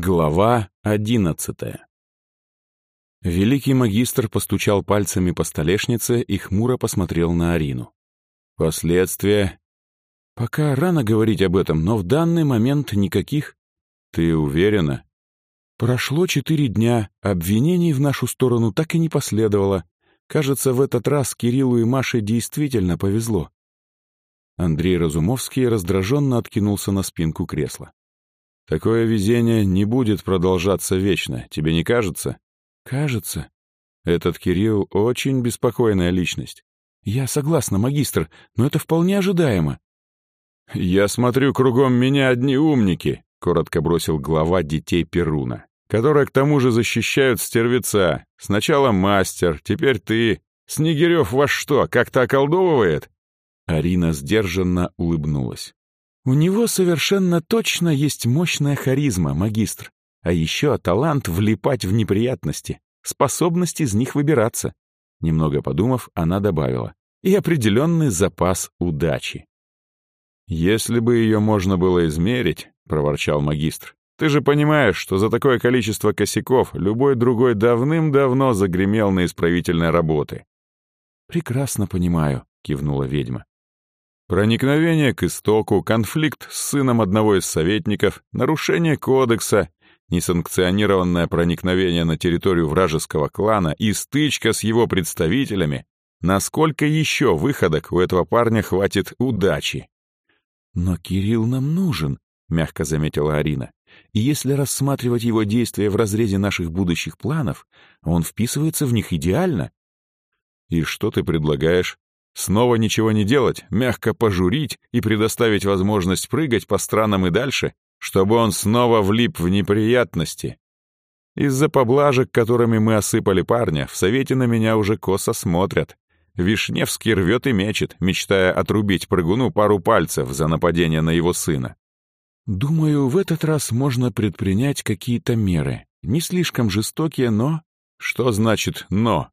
Глава одиннадцатая Великий магистр постучал пальцами по столешнице и хмуро посмотрел на Арину. Последствия... Пока рано говорить об этом, но в данный момент никаких. Ты уверена? Прошло четыре дня, обвинений в нашу сторону так и не последовало. Кажется, в этот раз Кириллу и Маше действительно повезло. Андрей Разумовский раздраженно откинулся на спинку кресла. Такое везение не будет продолжаться вечно, тебе не кажется? Кажется. Этот Кирилл очень беспокойная личность. Я согласна, магистр, но это вполне ожидаемо. Я смотрю, кругом меня одни умники, коротко бросил глава детей Перуна, которые к тому же защищают стервеца. Сначала мастер, теперь ты. Снегирев вас что, как-то околдовывает? Арина сдержанно улыбнулась. У него совершенно точно есть мощная харизма, магистр. А еще талант влипать в неприятности, способность из них выбираться. Немного подумав, она добавила. И определенный запас удачи. «Если бы ее можно было измерить», — проворчал магистр, «ты же понимаешь, что за такое количество косяков любой другой давным-давно загремел на исправительной работы». «Прекрасно понимаю», — кивнула ведьма. Проникновение к истоку, конфликт с сыном одного из советников, нарушение кодекса, несанкционированное проникновение на территорию вражеского клана и стычка с его представителями. Насколько еще выходок у этого парня хватит удачи? «Но Кирилл нам нужен», — мягко заметила Арина. «И если рассматривать его действия в разрезе наших будущих планов, он вписывается в них идеально». «И что ты предлагаешь?» Снова ничего не делать, мягко пожурить и предоставить возможность прыгать по странам и дальше, чтобы он снова влип в неприятности. Из-за поблажек, которыми мы осыпали парня, в совете на меня уже косо смотрят. Вишневский рвет и мечет, мечтая отрубить прыгуну пару пальцев за нападение на его сына. Думаю, в этот раз можно предпринять какие-то меры. Не слишком жестокие, но... Что значит «но»?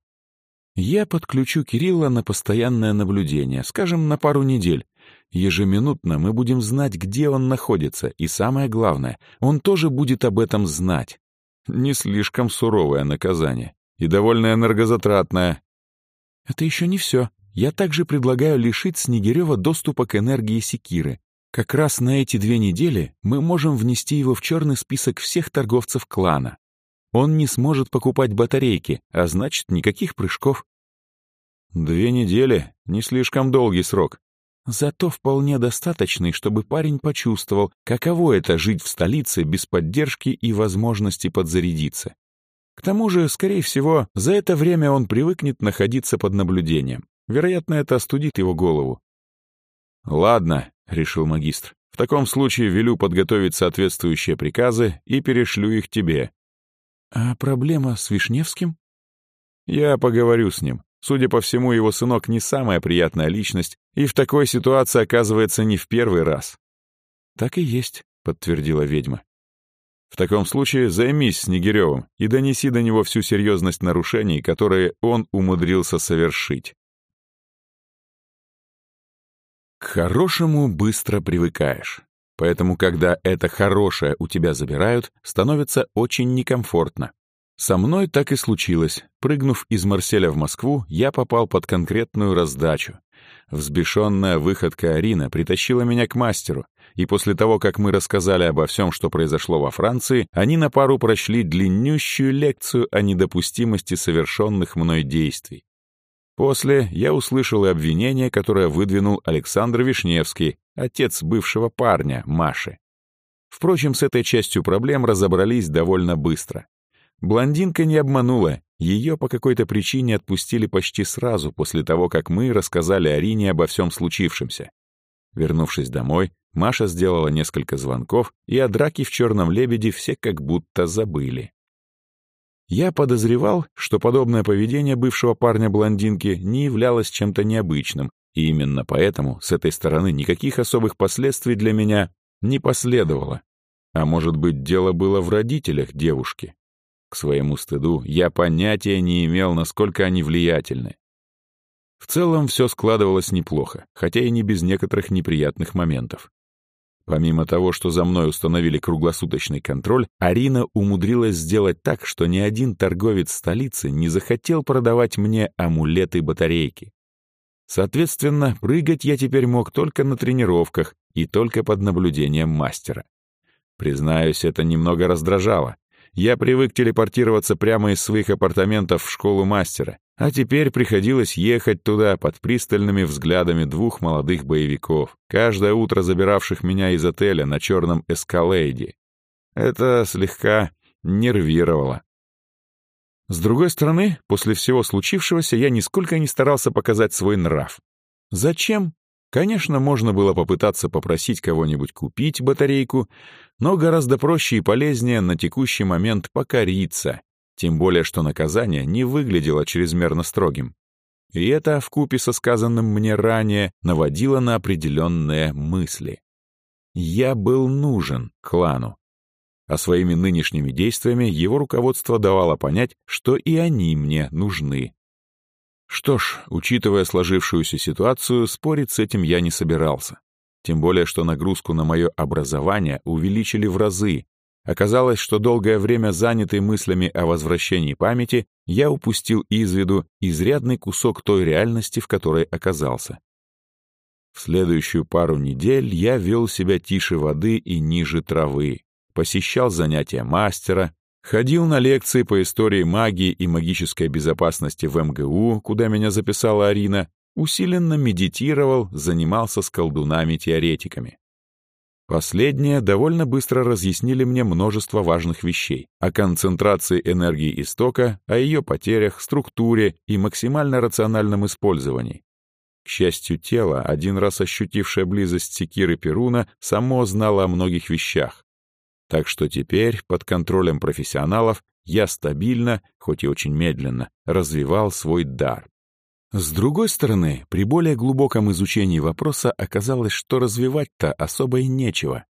Я подключу Кирилла на постоянное наблюдение, скажем, на пару недель. Ежеминутно мы будем знать, где он находится, и самое главное, он тоже будет об этом знать. Не слишком суровое наказание и довольно энергозатратное. Это еще не все. Я также предлагаю лишить Снегирева доступа к энергии Секиры. Как раз на эти две недели мы можем внести его в черный список всех торговцев клана. Он не сможет покупать батарейки, а значит, никаких прыжков. Две недели — не слишком долгий срок. Зато вполне достаточный, чтобы парень почувствовал, каково это жить в столице без поддержки и возможности подзарядиться. К тому же, скорее всего, за это время он привыкнет находиться под наблюдением. Вероятно, это остудит его голову. «Ладно», — решил магистр, — «в таком случае велю подготовить соответствующие приказы и перешлю их тебе. «А проблема с Вишневским?» «Я поговорю с ним. Судя по всему, его сынок не самая приятная личность и в такой ситуации оказывается не в первый раз». «Так и есть», — подтвердила ведьма. «В таком случае займись Снегиревым и донеси до него всю серьезность нарушений, которые он умудрился совершить». К хорошему быстро привыкаешь. Поэтому, когда это хорошее у тебя забирают, становится очень некомфортно. Со мной так и случилось. Прыгнув из Марселя в Москву, я попал под конкретную раздачу. Взбешенная выходка Арина притащила меня к мастеру, и после того, как мы рассказали обо всем, что произошло во Франции, они на пару прочли длиннющую лекцию о недопустимости совершенных мной действий. После я услышал и обвинение, которое выдвинул Александр Вишневский, отец бывшего парня, Маши. Впрочем, с этой частью проблем разобрались довольно быстро. Блондинка не обманула, ее по какой-то причине отпустили почти сразу после того, как мы рассказали Арине обо всем случившемся. Вернувшись домой, Маша сделала несколько звонков, и о драке в «Черном лебеде» все как будто забыли. Я подозревал, что подобное поведение бывшего парня-блондинки не являлось чем-то необычным, и именно поэтому с этой стороны никаких особых последствий для меня не последовало. А может быть, дело было в родителях девушки. К своему стыду я понятия не имел, насколько они влиятельны. В целом все складывалось неплохо, хотя и не без некоторых неприятных моментов. Помимо того, что за мной установили круглосуточный контроль, Арина умудрилась сделать так, что ни один торговец столицы не захотел продавать мне амулеты-батарейки. Соответственно, прыгать я теперь мог только на тренировках и только под наблюдением мастера. Признаюсь, это немного раздражало. Я привык телепортироваться прямо из своих апартаментов в школу мастера, а теперь приходилось ехать туда под пристальными взглядами двух молодых боевиков, каждое утро забиравших меня из отеля на черном эскалейде. Это слегка нервировало. С другой стороны, после всего случившегося я нисколько не старался показать свой нрав. Зачем? Конечно, можно было попытаться попросить кого-нибудь купить батарейку, но гораздо проще и полезнее на текущий момент покориться, тем более что наказание не выглядело чрезмерно строгим. И это, вкупе со сказанным мне ранее, наводило на определенные мысли. Я был нужен клану. А своими нынешними действиями его руководство давало понять, что и они мне нужны. Что ж, учитывая сложившуюся ситуацию, спорить с этим я не собирался. Тем более, что нагрузку на мое образование увеличили в разы. Оказалось, что долгое время занятый мыслями о возвращении памяти, я упустил из виду изрядный кусок той реальности, в которой оказался. В следующую пару недель я вел себя тише воды и ниже травы, посещал занятия мастера, Ходил на лекции по истории магии и магической безопасности в МГУ, куда меня записала Арина, усиленно медитировал, занимался с колдунами-теоретиками. Последние довольно быстро разъяснили мне множество важных вещей о концентрации энергии истока, о ее потерях, структуре и максимально рациональном использовании. К счастью, тело, один раз ощутившее близость секиры Перуна, само знало о многих вещах, так что теперь, под контролем профессионалов, я стабильно, хоть и очень медленно, развивал свой дар. С другой стороны, при более глубоком изучении вопроса оказалось, что развивать-то особо и нечего.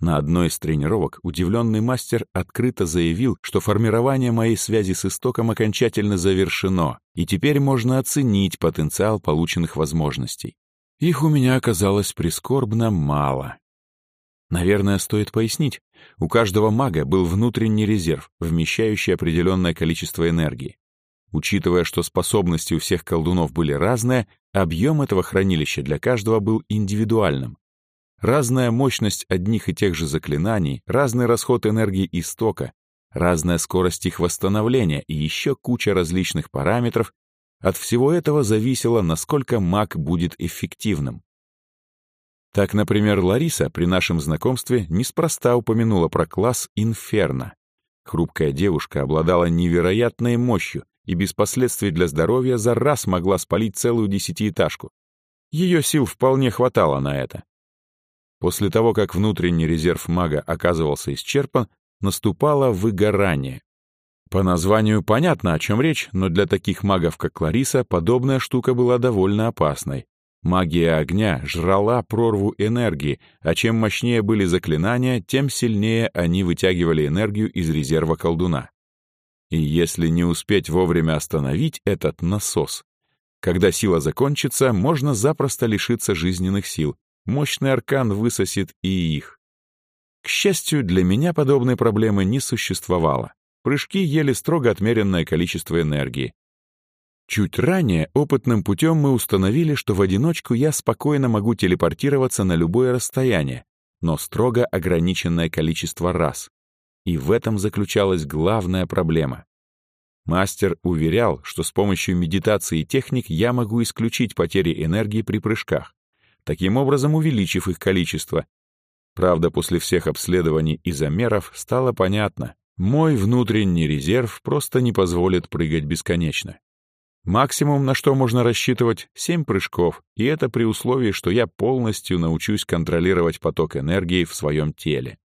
На одной из тренировок удивленный мастер открыто заявил, что формирование моей связи с истоком окончательно завершено, и теперь можно оценить потенциал полученных возможностей. Их у меня оказалось прискорбно мало. Наверное, стоит пояснить. У каждого мага был внутренний резерв, вмещающий определенное количество энергии. Учитывая, что способности у всех колдунов были разные, объем этого хранилища для каждого был индивидуальным. Разная мощность одних и тех же заклинаний, разный расход энергии истока, разная скорость их восстановления и еще куча различных параметров, от всего этого зависело, насколько маг будет эффективным. Так, например, Лариса при нашем знакомстве неспроста упомянула про класс «Инферно». Хрупкая девушка обладала невероятной мощью и без последствий для здоровья за раз могла спалить целую десятиэтажку. Ее сил вполне хватало на это. После того, как внутренний резерв мага оказывался исчерпан, наступало выгорание. По названию понятно, о чем речь, но для таких магов, как Лариса, подобная штука была довольно опасной. Магия огня жрала прорву энергии, а чем мощнее были заклинания, тем сильнее они вытягивали энергию из резерва колдуна. И если не успеть вовремя остановить этот насос, когда сила закончится, можно запросто лишиться жизненных сил, мощный аркан высосет и их. К счастью, для меня подобной проблемы не существовало. Прыжки ели строго отмеренное количество энергии, Чуть ранее опытным путем мы установили, что в одиночку я спокойно могу телепортироваться на любое расстояние, но строго ограниченное количество раз. И в этом заключалась главная проблема. Мастер уверял, что с помощью медитации и техник я могу исключить потери энергии при прыжках, таким образом увеличив их количество. Правда, после всех обследований и замеров стало понятно, мой внутренний резерв просто не позволит прыгать бесконечно. Максимум, на что можно рассчитывать, 7 прыжков, и это при условии, что я полностью научусь контролировать поток энергии в своем теле.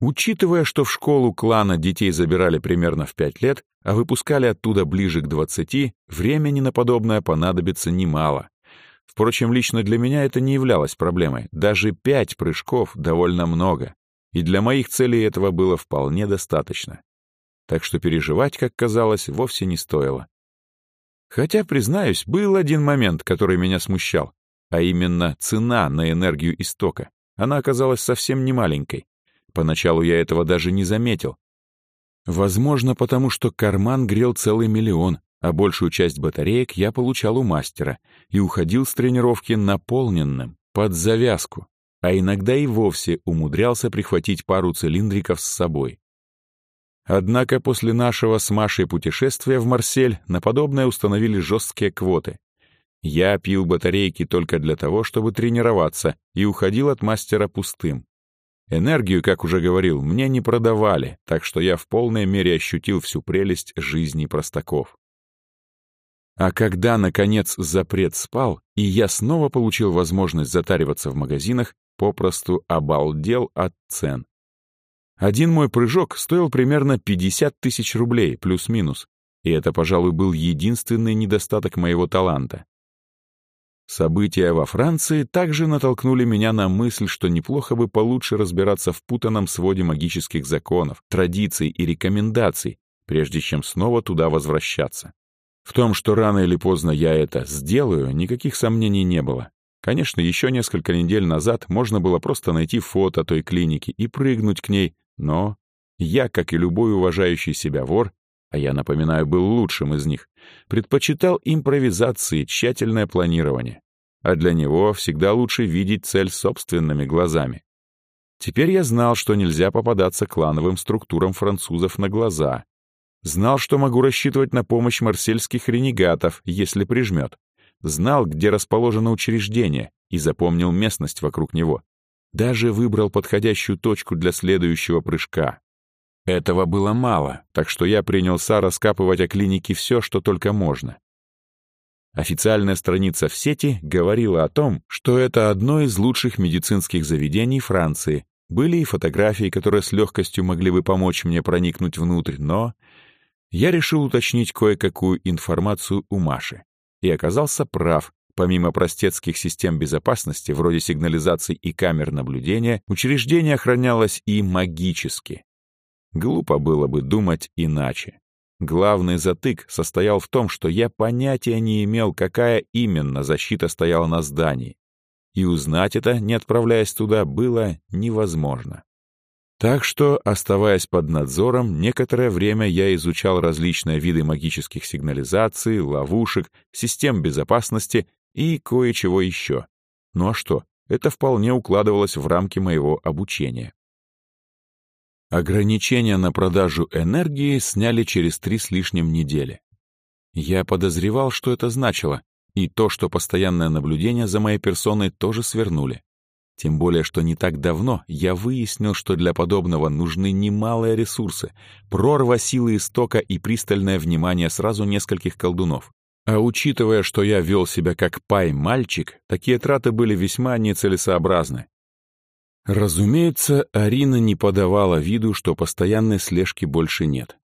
Учитывая, что в школу клана детей забирали примерно в 5 лет, а выпускали оттуда ближе к 20, времени на подобное понадобится немало. Впрочем, лично для меня это не являлось проблемой. Даже 5 прыжков довольно много. И для моих целей этого было вполне достаточно. Так что переживать, как казалось, вовсе не стоило. Хотя, признаюсь, был один момент, который меня смущал, а именно цена на энергию истока. Она оказалась совсем не маленькой. Поначалу я этого даже не заметил. Возможно, потому что карман грел целый миллион, а большую часть батареек я получал у мастера и уходил с тренировки наполненным, под завязку, а иногда и вовсе умудрялся прихватить пару цилиндриков с собой. Однако после нашего с Машей путешествия в Марсель на подобное установили жесткие квоты. Я пил батарейки только для того, чтобы тренироваться, и уходил от мастера пустым. Энергию, как уже говорил, мне не продавали, так что я в полной мере ощутил всю прелесть жизни простаков. А когда, наконец, запрет спал, и я снова получил возможность затариваться в магазинах, попросту обалдел от цен. Один мой прыжок стоил примерно 50 тысяч рублей, плюс-минус, и это, пожалуй, был единственный недостаток моего таланта. События во Франции также натолкнули меня на мысль, что неплохо бы получше разбираться в путанном своде магических законов, традиций и рекомендаций, прежде чем снова туда возвращаться. В том, что рано или поздно я это сделаю, никаких сомнений не было. Конечно, еще несколько недель назад можно было просто найти фото той клиники и прыгнуть к ней, но я, как и любой уважающий себя вор, а я, напоминаю, был лучшим из них, предпочитал импровизации, тщательное планирование. А для него всегда лучше видеть цель собственными глазами. Теперь я знал, что нельзя попадаться клановым структурам французов на глаза. Знал, что могу рассчитывать на помощь марсельских ренегатов, если прижмет. Знал, где расположено учреждение, и запомнил местность вокруг него. Даже выбрал подходящую точку для следующего прыжка. Этого было мало, так что я принялся раскапывать о клинике все, что только можно. Официальная страница в сети говорила о том, что это одно из лучших медицинских заведений Франции. Были и фотографии, которые с легкостью могли бы помочь мне проникнуть внутрь, но я решил уточнить кое-какую информацию у Маши. И оказался прав, Помимо простецких систем безопасности, вроде сигнализаций и камер наблюдения, учреждение охранялось и магически. Глупо было бы думать иначе. Главный затык состоял в том, что я понятия не имел, какая именно защита стояла на здании. И узнать это, не отправляясь туда, было невозможно. Так что, оставаясь под надзором, некоторое время я изучал различные виды магических сигнализаций, ловушек, систем безопасности и кое-чего еще. Ну а что, это вполне укладывалось в рамки моего обучения. Ограничения на продажу энергии сняли через три с лишним недели. Я подозревал, что это значило, и то, что постоянное наблюдение за моей персоной тоже свернули. Тем более, что не так давно я выяснил, что для подобного нужны немалые ресурсы, прорва силы истока и пристальное внимание сразу нескольких колдунов. А учитывая, что я вел себя как пай-мальчик, такие траты были весьма нецелесообразны. Разумеется, Арина не подавала виду, что постоянной слежки больше нет.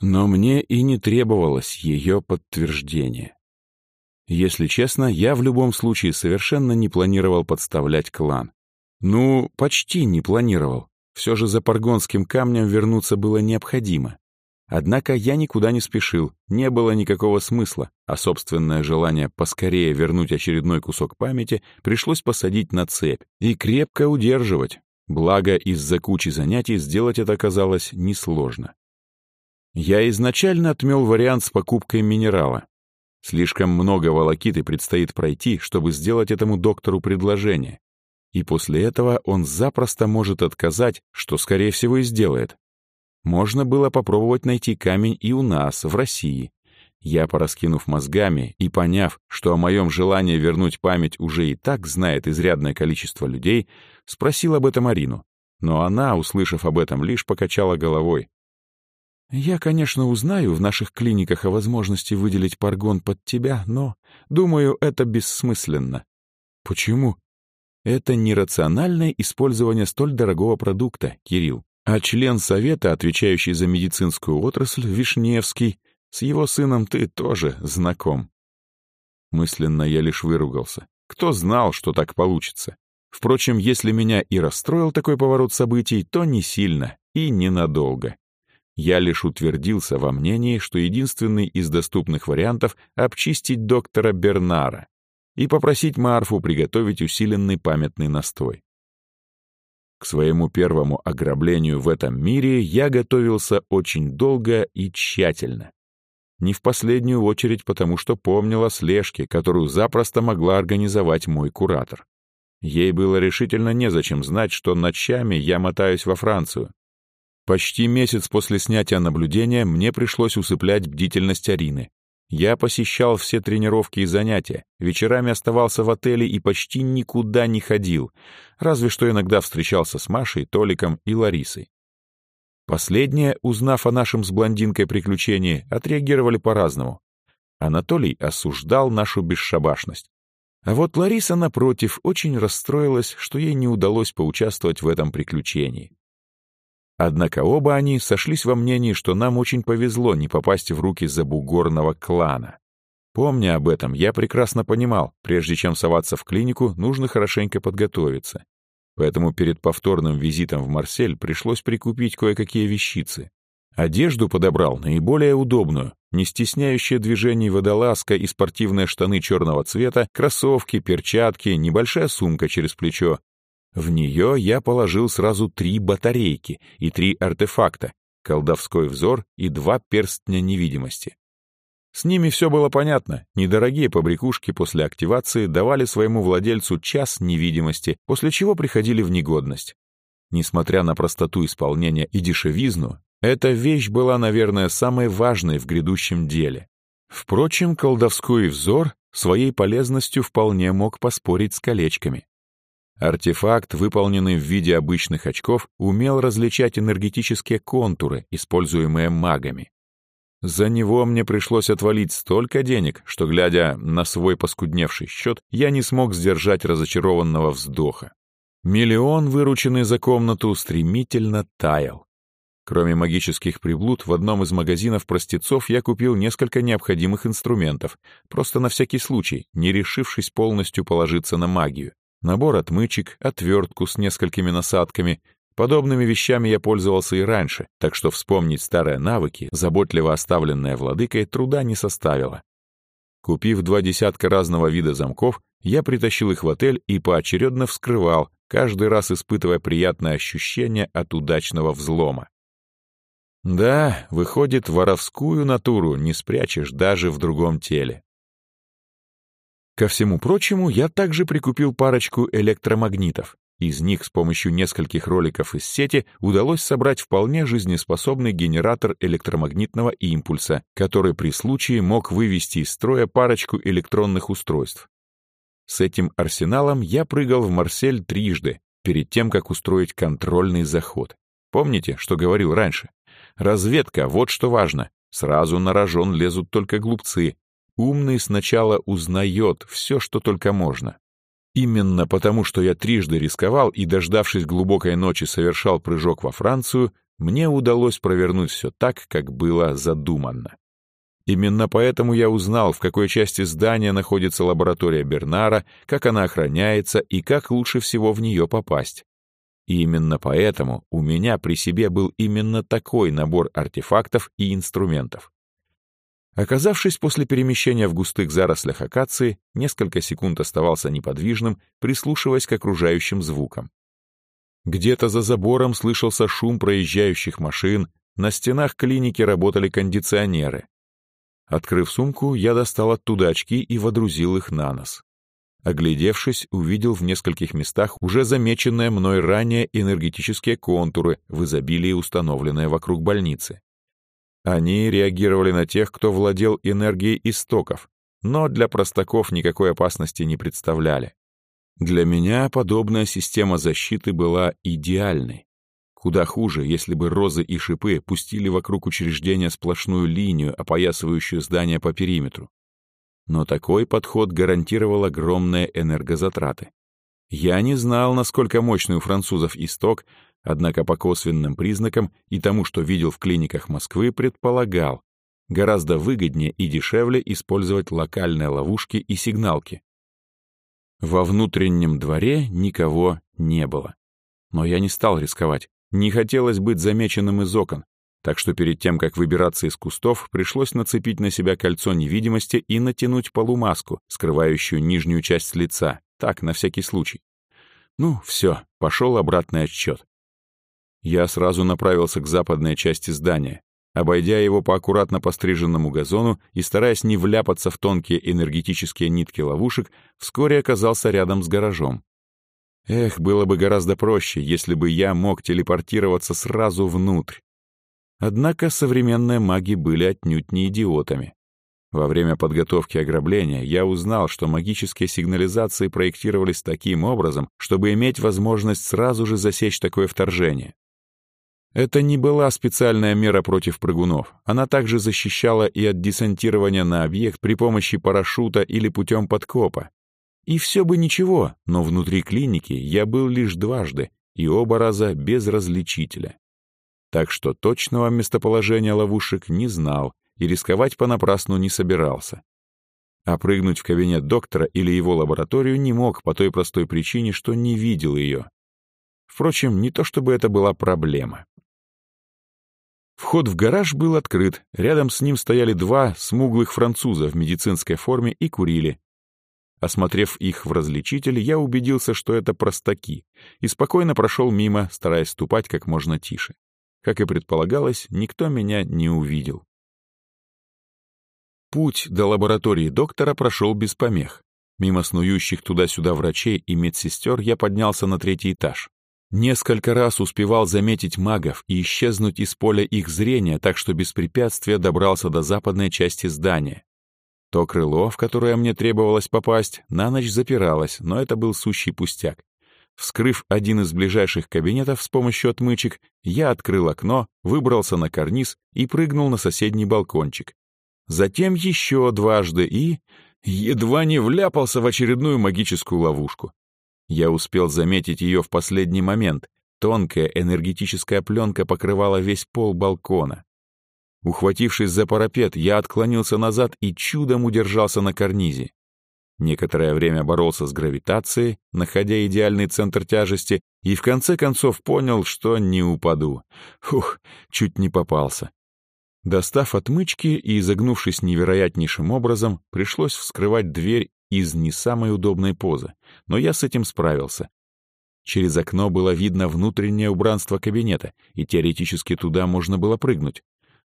Но мне и не требовалось ее подтверждение. Если честно, я в любом случае совершенно не планировал подставлять клан. Ну, почти не планировал. Все же за Паргонским камнем вернуться было необходимо. Однако я никуда не спешил, не было никакого смысла, а собственное желание поскорее вернуть очередной кусок памяти пришлось посадить на цепь и крепко удерживать. Благо, из-за кучи занятий сделать это оказалось несложно. Я изначально отмел вариант с покупкой минерала. Слишком много волокиты предстоит пройти, чтобы сделать этому доктору предложение. И после этого он запросто может отказать, что, скорее всего, и сделает, можно было попробовать найти камень и у нас, в России. Я, пораскинув мозгами и поняв, что о моем желании вернуть память уже и так знает изрядное количество людей, спросил об этом Арину. Но она, услышав об этом, лишь покачала головой. «Я, конечно, узнаю в наших клиниках о возможности выделить паргон под тебя, но, думаю, это бессмысленно». «Почему?» «Это нерациональное использование столь дорогого продукта, Кирилл. А член совета, отвечающий за медицинскую отрасль, Вишневский, с его сыном ты тоже знаком. Мысленно я лишь выругался. Кто знал, что так получится? Впрочем, если меня и расстроил такой поворот событий, то не сильно и ненадолго. Я лишь утвердился во мнении, что единственный из доступных вариантов — обчистить доктора Бернара и попросить Марфу приготовить усиленный памятный настой. К своему первому ограблению в этом мире я готовился очень долго и тщательно. Не в последнюю очередь потому, что помнил о слежке, которую запросто могла организовать мой куратор. Ей было решительно незачем знать, что ночами я мотаюсь во Францию. Почти месяц после снятия наблюдения мне пришлось усыплять бдительность Арины. Я посещал все тренировки и занятия, вечерами оставался в отеле и почти никуда не ходил, разве что иногда встречался с Машей, Толиком и Ларисой. Последние, узнав о нашем с блондинкой приключении, отреагировали по-разному. Анатолий осуждал нашу бесшабашность. А вот Лариса, напротив, очень расстроилась, что ей не удалось поучаствовать в этом приключении. Однако оба они сошлись во мнении, что нам очень повезло не попасть в руки забугорного клана. Помня об этом, я прекрасно понимал, прежде чем соваться в клинику, нужно хорошенько подготовиться. Поэтому перед повторным визитом в Марсель пришлось прикупить кое-какие вещицы. Одежду подобрал наиболее удобную, не стесняющие движений водолазка и спортивные штаны черного цвета, кроссовки, перчатки, небольшая сумка через плечо. В нее я положил сразу три батарейки и три артефакта, колдовской взор и два перстня невидимости. С ними все было понятно. Недорогие побрякушки после активации давали своему владельцу час невидимости, после чего приходили в негодность. Несмотря на простоту исполнения и дешевизну, эта вещь была, наверное, самой важной в грядущем деле. Впрочем, колдовской взор своей полезностью вполне мог поспорить с колечками. Артефакт, выполненный в виде обычных очков, умел различать энергетические контуры, используемые магами. За него мне пришлось отвалить столько денег, что, глядя на свой поскудневший счет, я не смог сдержать разочарованного вздоха. Миллион, вырученный за комнату, стремительно таял. Кроме магических приблуд, в одном из магазинов простецов я купил несколько необходимых инструментов, просто на всякий случай, не решившись полностью положиться на магию. Набор отмычек, отвертку с несколькими насадками, Подобными вещами я пользовался и раньше, так что вспомнить старые навыки, заботливо оставленные владыкой, труда не составило. Купив два десятка разного вида замков, я притащил их в отель и поочередно вскрывал, каждый раз испытывая приятное ощущение от удачного взлома. Да, выходит, воровскую натуру не спрячешь даже в другом теле. Ко всему прочему, я также прикупил парочку электромагнитов. Из них с помощью нескольких роликов из сети удалось собрать вполне жизнеспособный генератор электромагнитного импульса, который при случае мог вывести из строя парочку электронных устройств. С этим арсеналом я прыгал в Марсель трижды, перед тем, как устроить контрольный заход. Помните, что говорил раньше? Разведка — вот что важно. Сразу на рожон лезут только глупцы. Умный сначала узнает все, что только можно. Именно потому, что я трижды рисковал и, дождавшись глубокой ночи, совершал прыжок во Францию, мне удалось провернуть все так, как было задумано. Именно поэтому я узнал, в какой части здания находится лаборатория Бернара, как она охраняется и как лучше всего в нее попасть. И именно поэтому у меня при себе был именно такой набор артефактов и инструментов. Оказавшись после перемещения в густых зарослях акации, несколько секунд оставался неподвижным, прислушиваясь к окружающим звукам. Где-то за забором слышался шум проезжающих машин, на стенах клиники работали кондиционеры. Открыв сумку, я достал оттуда очки и водрузил их на нос. Оглядевшись, увидел в нескольких местах уже замеченные мной ранее энергетические контуры в изобилии, установленные вокруг больницы. Они реагировали на тех, кто владел энергией истоков, но для простаков никакой опасности не представляли. Для меня подобная система защиты была идеальной. Куда хуже, если бы розы и шипы пустили вокруг учреждения сплошную линию, опоясывающую здание по периметру. Но такой подход гарантировал огромные энергозатраты. Я не знал, насколько мощный у французов исток, Однако по косвенным признакам и тому, что видел в клиниках Москвы, предполагал, гораздо выгоднее и дешевле использовать локальные ловушки и сигналки. Во внутреннем дворе никого не было. Но я не стал рисковать. Не хотелось быть замеченным из окон, так что перед тем, как выбираться из кустов, пришлось нацепить на себя кольцо невидимости и натянуть полумаску, скрывающую нижнюю часть лица, так, на всякий случай. Ну, все, пошел обратный отсчет. Я сразу направился к западной части здания. Обойдя его по аккуратно постриженному газону и стараясь не вляпаться в тонкие энергетические нитки ловушек, вскоре оказался рядом с гаражом. Эх, было бы гораздо проще, если бы я мог телепортироваться сразу внутрь. Однако современные маги были отнюдь не идиотами. Во время подготовки ограбления я узнал, что магические сигнализации проектировались таким образом, чтобы иметь возможность сразу же засечь такое вторжение. Это не была специальная мера против прыгунов. Она также защищала и от десантирования на объект при помощи парашюта или путем подкопа. И все бы ничего, но внутри клиники я был лишь дважды, и оба раза без различителя. Так что точного местоположения ловушек не знал и рисковать понапрасну не собирался. А прыгнуть в кабинет доктора или его лабораторию не мог по той простой причине, что не видел ее. Впрочем, не то чтобы это была проблема. Вход в гараж был открыт, рядом с ним стояли два смуглых француза в медицинской форме и курили. Осмотрев их в различитель, я убедился, что это простаки, и спокойно прошел мимо, стараясь ступать как можно тише. Как и предполагалось, никто меня не увидел. Путь до лаборатории доктора прошел без помех. Мимо снующих туда-сюда врачей и медсестер я поднялся на третий этаж. Несколько раз успевал заметить магов и исчезнуть из поля их зрения, так что без препятствия добрался до западной части здания. То крыло, в которое мне требовалось попасть, на ночь запиралось, но это был сущий пустяк. Вскрыв один из ближайших кабинетов с помощью отмычек, я открыл окно, выбрался на карниз и прыгнул на соседний балкончик. Затем еще дважды и... едва не вляпался в очередную магическую ловушку. Я успел заметить ее в последний момент. Тонкая энергетическая пленка покрывала весь пол балкона. Ухватившись за парапет, я отклонился назад и чудом удержался на карнизе. Некоторое время боролся с гравитацией, находя идеальный центр тяжести, и в конце концов понял, что не упаду. Фух, чуть не попался. Достав отмычки и изогнувшись невероятнейшим образом, пришлось вскрывать дверь из не самой удобной позы, но я с этим справился. Через окно было видно внутреннее убранство кабинета, и теоретически туда можно было прыгнуть.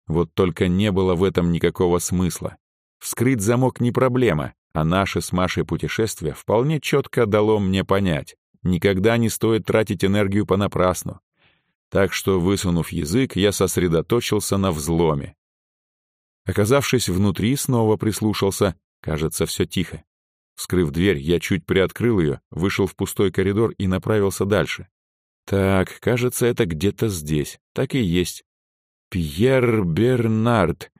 Вот только не было в этом никакого смысла. Вскрыть замок не проблема, а наше с Машей путешествие вполне четко дало мне понять. Никогда не стоит тратить энергию понапрасну. Так что, высунув язык, я сосредоточился на взломе. Оказавшись внутри, снова прислушался. Кажется, все тихо. Вскрыв дверь, я чуть приоткрыл ее, вышел в пустой коридор и направился дальше. Так, кажется, это где-то здесь. Так и есть. Пьер Бернард.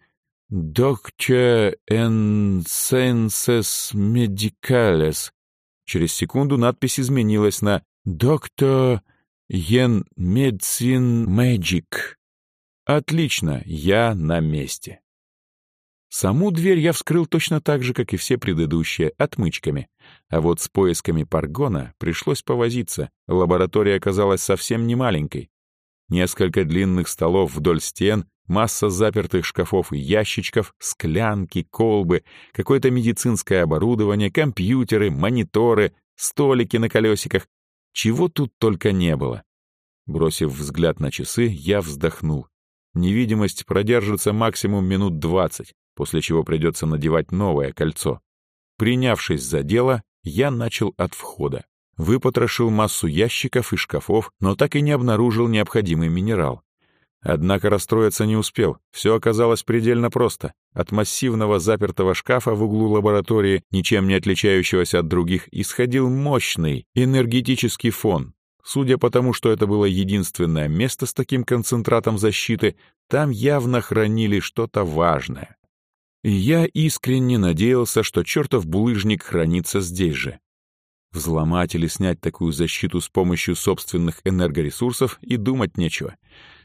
Докче эн сенсес медикалес. Через секунду надпись изменилась на «Доктор Ен Медсин Мэджик». Отлично, я на месте. Саму дверь я вскрыл точно так же, как и все предыдущие, отмычками. А вот с поисками паргона пришлось повозиться, лаборатория оказалась совсем не маленькой. Несколько длинных столов вдоль стен, масса запертых шкафов и ящичков, склянки, колбы, какое-то медицинское оборудование, компьютеры, мониторы, столики на колесиках. Чего тут только не было. Бросив взгляд на часы, я вздохнул. Невидимость продержится максимум минут двадцать после чего придется надевать новое кольцо. Принявшись за дело, я начал от входа. Выпотрошил массу ящиков и шкафов, но так и не обнаружил необходимый минерал. Однако расстроиться не успел. Все оказалось предельно просто. От массивного запертого шкафа в углу лаборатории, ничем не отличающегося от других, исходил мощный энергетический фон. Судя по тому, что это было единственное место с таким концентратом защиты, там явно хранили что-то важное. И я искренне надеялся, что чертов булыжник хранится здесь же. Взломать или снять такую защиту с помощью собственных энергоресурсов и думать нечего.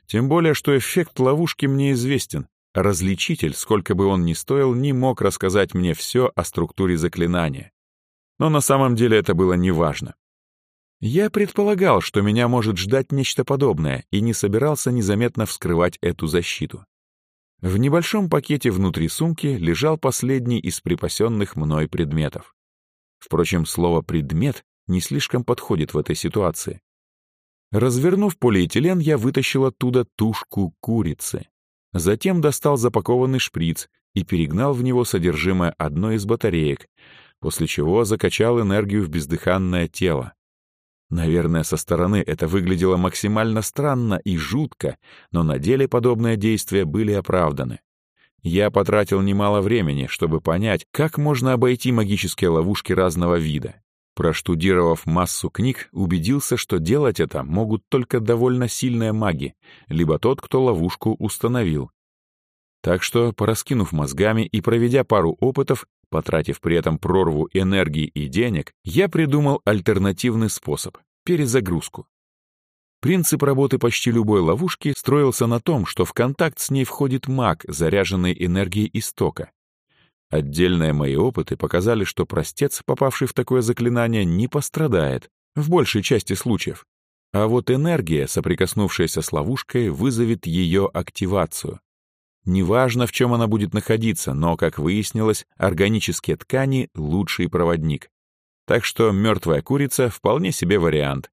Тем более, что эффект ловушки мне известен. Различитель, сколько бы он ни стоил, не мог рассказать мне все о структуре заклинания. Но на самом деле это было неважно. Я предполагал, что меня может ждать нечто подобное, и не собирался незаметно вскрывать эту защиту. В небольшом пакете внутри сумки лежал последний из припасенных мной предметов. Впрочем, слово «предмет» не слишком подходит в этой ситуации. Развернув полиэтилен, я вытащил оттуда тушку курицы. Затем достал запакованный шприц и перегнал в него содержимое одной из батареек, после чего закачал энергию в бездыханное тело. Наверное, со стороны это выглядело максимально странно и жутко, но на деле подобные действия были оправданы. Я потратил немало времени, чтобы понять, как можно обойти магические ловушки разного вида. Проштудировав массу книг, убедился, что делать это могут только довольно сильные маги, либо тот, кто ловушку установил. Так что, пораскинув мозгами и проведя пару опытов, потратив при этом прорву энергии и денег, я придумал альтернативный способ — перезагрузку. Принцип работы почти любой ловушки строился на том, что в контакт с ней входит маг, заряженный энергией истока. Отдельные мои опыты показали, что простец, попавший в такое заклинание, не пострадает, в большей части случаев. А вот энергия, соприкоснувшаяся с ловушкой, вызовет ее активацию. Неважно, в чем она будет находиться, но, как выяснилось, органические ткани — лучший проводник. Так что мертвая курица — вполне себе вариант.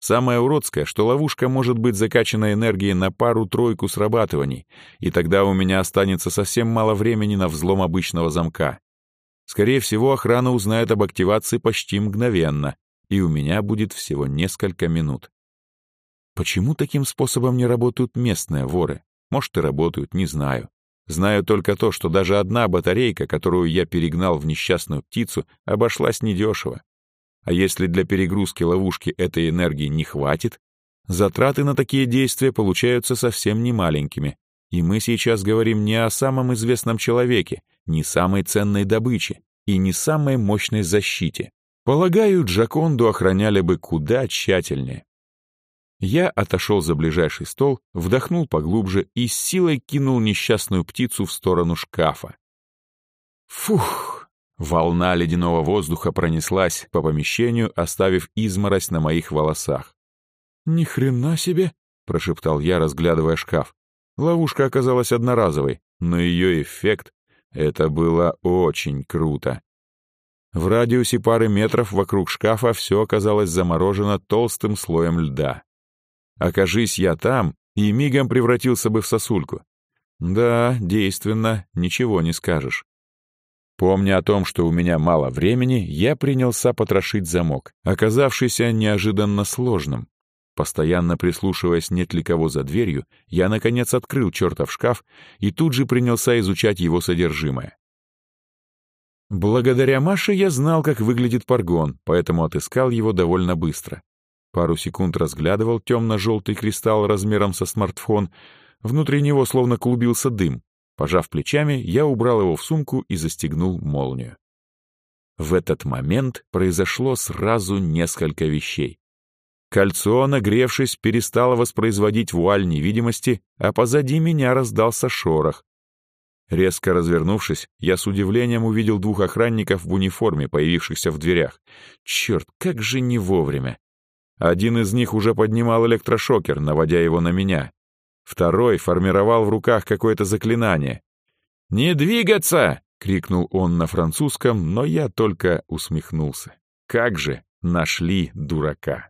Самое уродское, что ловушка может быть закачана энергией на пару-тройку срабатываний, и тогда у меня останется совсем мало времени на взлом обычного замка. Скорее всего, охрана узнает об активации почти мгновенно, и у меня будет всего несколько минут. Почему таким способом не работают местные воры? Может, и работают, не знаю. Знаю только то, что даже одна батарейка, которую я перегнал в несчастную птицу, обошлась недешево. А если для перегрузки ловушки этой энергии не хватит, затраты на такие действия получаются совсем немаленькими. И мы сейчас говорим не о самом известном человеке, не самой ценной добыче и не самой мощной защите. Полагаю, Джаконду охраняли бы куда тщательнее. Я отошел за ближайший стол, вдохнул поглубже и с силой кинул несчастную птицу в сторону шкафа. Фух! Волна ледяного воздуха пронеслась по помещению, оставив изморозь на моих волосах. «Ни хрена себе!» — прошептал я, разглядывая шкаф. Ловушка оказалась одноразовой, но ее эффект — это было очень круто. В радиусе пары метров вокруг шкафа все оказалось заморожено толстым слоем льда. Окажись я там, и мигом превратился бы в сосульку. Да, действенно, ничего не скажешь. Помня о том, что у меня мало времени, я принялся потрошить замок, оказавшийся неожиданно сложным. Постоянно прислушиваясь, нет ли кого за дверью, я, наконец, открыл чертов шкаф и тут же принялся изучать его содержимое. Благодаря Маше я знал, как выглядит паргон, поэтому отыскал его довольно быстро. Пару секунд разглядывал темно-желтый кристалл размером со смартфон, внутри него словно клубился дым. Пожав плечами, я убрал его в сумку и застегнул молнию. В этот момент произошло сразу несколько вещей. Кольцо, нагревшись, перестало воспроизводить вуаль невидимости, а позади меня раздался шорох. Резко развернувшись, я с удивлением увидел двух охранников в униформе, появившихся в дверях. Черт, как же не вовремя! Один из них уже поднимал электрошокер, наводя его на меня, Второй формировал в руках какое-то заклинание. «Не двигаться!» — крикнул он на французском, но я только усмехнулся. «Как же нашли дурака!»